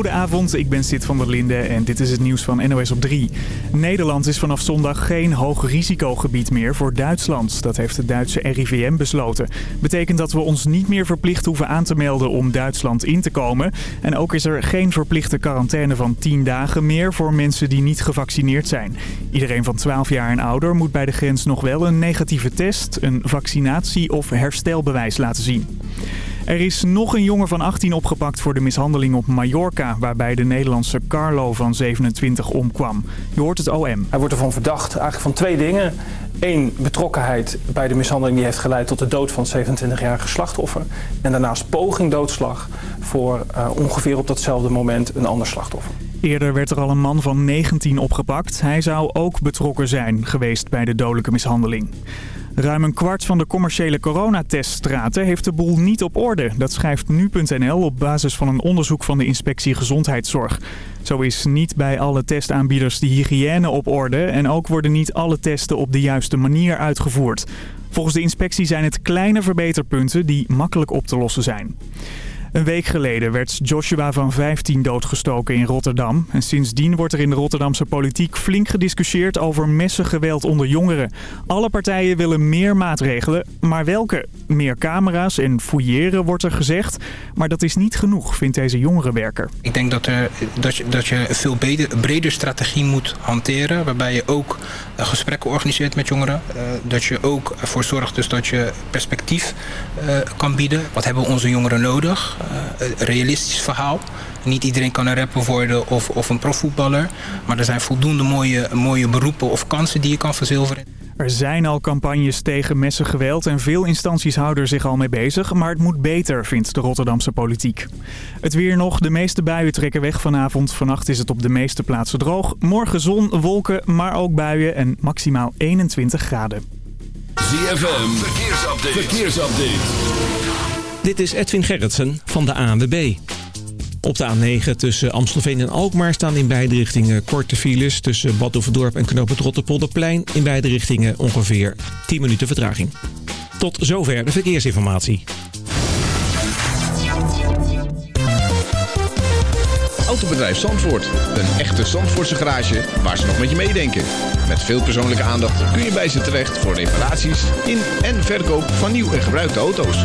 Goedenavond, ik ben Sid van der Linde en dit is het nieuws van NOS op 3. Nederland is vanaf zondag geen hoog risicogebied meer voor Duitsland. Dat heeft het Duitse RIVM besloten. Betekent dat we ons niet meer verplicht hoeven aan te melden om Duitsland in te komen. En ook is er geen verplichte quarantaine van 10 dagen meer voor mensen die niet gevaccineerd zijn. Iedereen van 12 jaar en ouder moet bij de grens nog wel een negatieve test, een vaccinatie of herstelbewijs laten zien. Er is nog een jongen van 18 opgepakt voor de mishandeling op Mallorca... waarbij de Nederlandse Carlo van 27 omkwam. Je hoort het OM. Hij wordt ervan verdacht eigenlijk van twee dingen. Eén, betrokkenheid bij de mishandeling die heeft geleid tot de dood van het 27-jarige slachtoffer. En daarnaast poging doodslag voor uh, ongeveer op datzelfde moment een ander slachtoffer. Eerder werd er al een man van 19 opgepakt. Hij zou ook betrokken zijn geweest bij de dodelijke mishandeling. Ruim een kwart van de commerciële coronateststraten heeft de boel niet op orde. Dat schrijft nu.nl op basis van een onderzoek van de inspectie Gezondheidszorg. Zo is niet bij alle testaanbieders de hygiëne op orde en ook worden niet alle testen op de juiste manier uitgevoerd. Volgens de inspectie zijn het kleine verbeterpunten die makkelijk op te lossen zijn. Een week geleden werd Joshua van 15 doodgestoken in Rotterdam. En sindsdien wordt er in de Rotterdamse politiek flink gediscussieerd over messengeweld onder jongeren. Alle partijen willen meer maatregelen, maar welke? Meer camera's en fouilleren wordt er gezegd. Maar dat is niet genoeg, vindt deze jongerenwerker. Ik denk dat, er, dat, je, dat je een veel breder, strategie moet hanteren. Waarbij je ook uh, gesprekken organiseert met jongeren. Uh, dat je ook ervoor zorgt dus dat je perspectief kan bieden. Wat hebben onze jongeren nodig? Uh, realistisch verhaal. Niet iedereen kan een rapper worden of, of een profvoetballer. Maar er zijn voldoende mooie, mooie beroepen of kansen die je kan verzilveren. Er zijn al campagnes tegen messengeweld en veel instanties houden er zich al mee bezig. Maar het moet beter, vindt de Rotterdamse politiek. Het weer nog. De meeste buien trekken weg vanavond. Vannacht is het op de meeste plaatsen droog. Morgen zon, wolken, maar ook buien en maximaal 21 graden. ZFM, verkeersupdate. verkeersupdate. Dit is Edwin Gerritsen van de ANWB. Op de A9 tussen Amstelveen en Alkmaar staan in beide richtingen korte files... tussen Bad Oeverdorp en Knoop. In beide richtingen ongeveer 10 minuten vertraging. Tot zover de verkeersinformatie. Autobedrijf Zandvoort. Een echte Zandvoortse garage waar ze nog met je meedenken. Met veel persoonlijke aandacht kun je bij ze terecht... voor reparaties in en verkoop van nieuw en gebruikte auto's.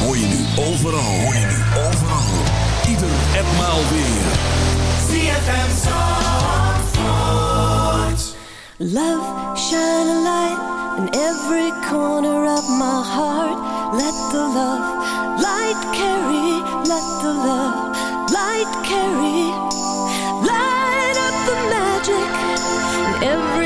Hoor je nu overal. Hoor je nu overal. Ieder en maal weer. ZFM Zandvoort. Love, shine a light in every corner of my heart. Let the love light carry, let the love light carry. Light up the magic in every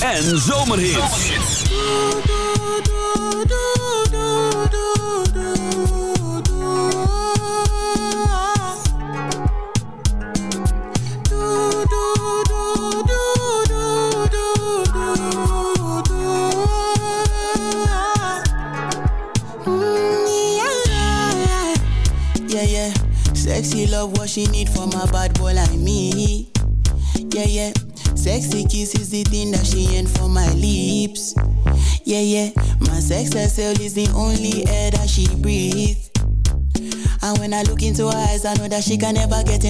en zomerhits.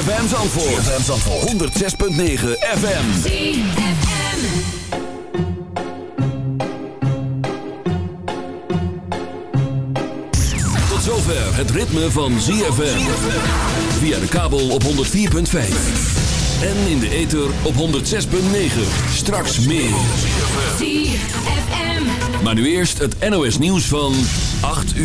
ZFM. ZFM Zandvoort. ZFM Zandvoort. 106.9 FM. Tot zover het ritme van ZFM. Via de kabel op 104.5. En in de ether op 106.9. Straks meer. ZFM. Maar nu eerst het NOS nieuws van 8 uur.